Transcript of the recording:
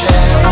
change